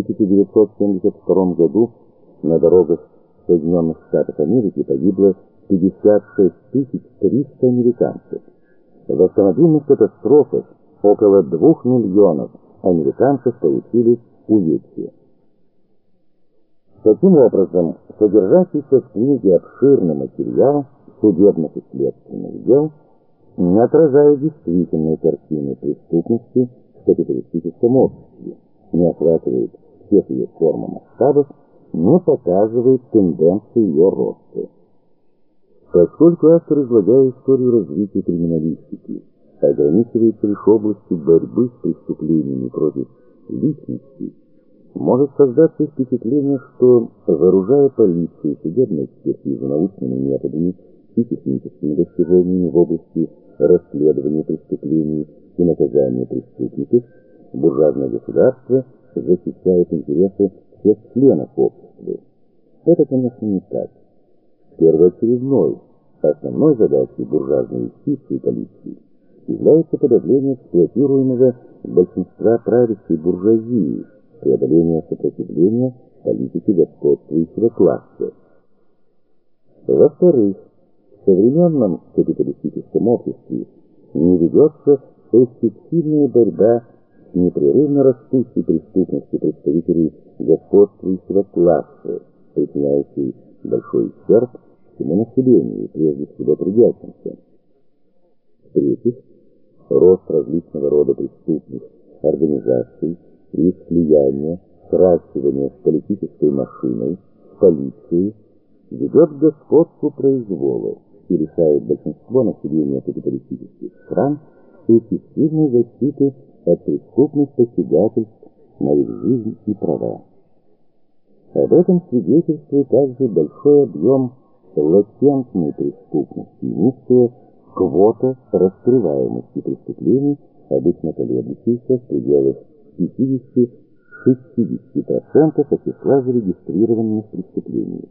1972 году на дорогах Соединенных Штатов Америки погибло 56 300 американцев. В автомобильных катастрофах около 2 миллионов американцев получили увечья. Таким образом, содержащийся в книге обширный материал судебных и следственных дел не отражает действительной картины преступности в капиталистическом обществе, не охватывает всех ее форм и масштабов, не показывает тенденции ее роста. Поскольку автор, излагая историю развития криминалистики, ограничивается лишь областью борьбы с преступлениями против личности, может создаться впечатление, что, вооружая полицию и судебную экспертизу научными методами и техническими достижениями в области расследования преступлений и наказания преступников, буржуазное государство защищает интересы всех членов общества. Это, конечно, не так. Первоочередной, основной задачей буржуазной юстиции и полиции является подавление эксплуатируемого большинства правящей буржуазии, преодоление сопротивления политики господствующего класса. Во-вторых, в современном капиталистическом обществе не ведется эффективная борьба непрерывно растущей преступностью представителей господствующего класса, причиняющей большой ущерб всему населению, прежде всего трудящимся. В-третьих, рост различного рода преступных организаций и их слияние, сращивание с политической машиной, с полицией, ведет к господству произвола и лишает большинство населения капиталистических стран эффективной защиты от преступных посягательств на их жизнь и права. Об этом свидетельствует также большой объем латентной преступности, низкая квота раскрываемости преступлений, обычно колеблющаяся в пределах 50-60% от числа зарегистрированных преступлений.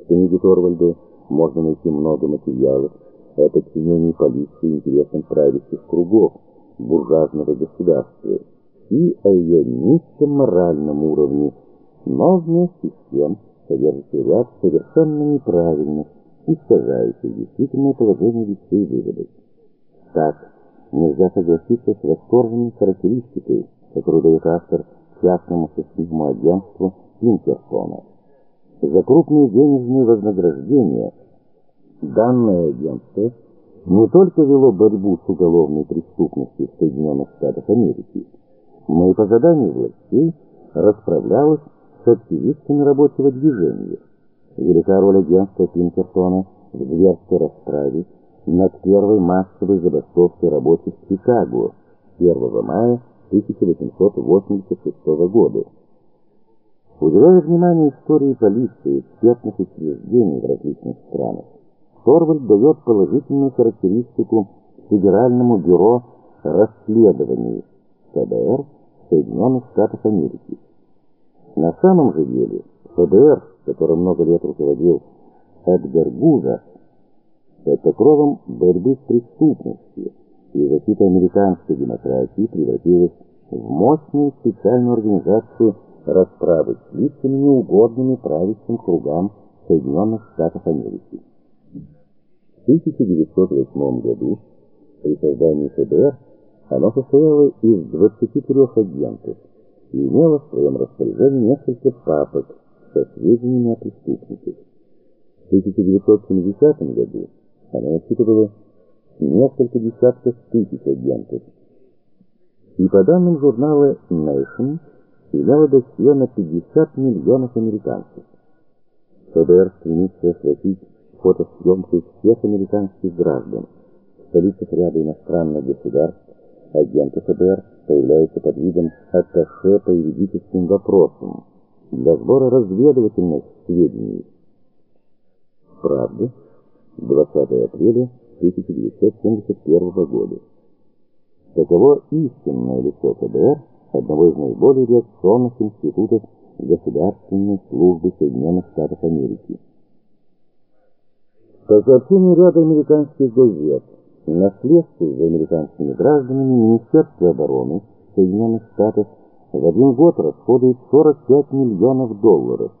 В книге Торвальда можно найти много материалов о подчинении полиции интересам правящих кругов буржуазного государства и о ее низком моральном уровне, но вместе с тем содержащий ряд совершенно неправильных, искажающих действительное положение вещей выводов. Так, нельзя согласиться с восторженной характеристикой, которую дает автор частному сыскному агентству Пинкертона. За крупные денежные вознаграждения данное агентство не только вело борьбу с уголовной преступностью в Соединенных Штатах Америки, но и по заданию властей расправлялось с активистами рабочего движения. Велика роль агентства Пинкертона в зверской расправе над первой массовой забастовкой рабочих Чикаго 1 мая 1886 года. Уделяя внимание истории полиции, экспертных учреждений в различных странах, Торвальд дает положительную характеристику Федеральному бюро расследований ФБР Соединенных Штатов Америки. На самом же деле ФБР, которым много лет руководил Эдгар Гуза, под покровом борьбы с преступностью и защиты американской демократии превратилась в мощную специальную организацию расправы с лицами неугодными правящим кругам Соединенных Штатов Америки. В 1908 году при создании ФБР оно состояло из 23 агентов и имело в своем распоряжении несколько папок со сведениями о преступниках. В 1970 году оно насчитывало несколько десятков тысяч агентов. И по данным журнала Nation, имело досье на 50 миллионов американцев. ФБР стремится охватить фотосъемкой всех американских граждан. В столицах ряда иностранных государств агенты ФБР появляются под видом атташе по юридическим вопросам для сбора разведывательных сведений. Правда, 20 апреля 1971 года. Таково истинное лицо ФБР, одного из наиболее реакционных институтов Государственной службы Соединенных Штатов Америки. По сообщению ряда американских газет, наследство за американскими гражданами Министерство обороны Соединенных Штатов в один год расходует 45 миллионов долларов.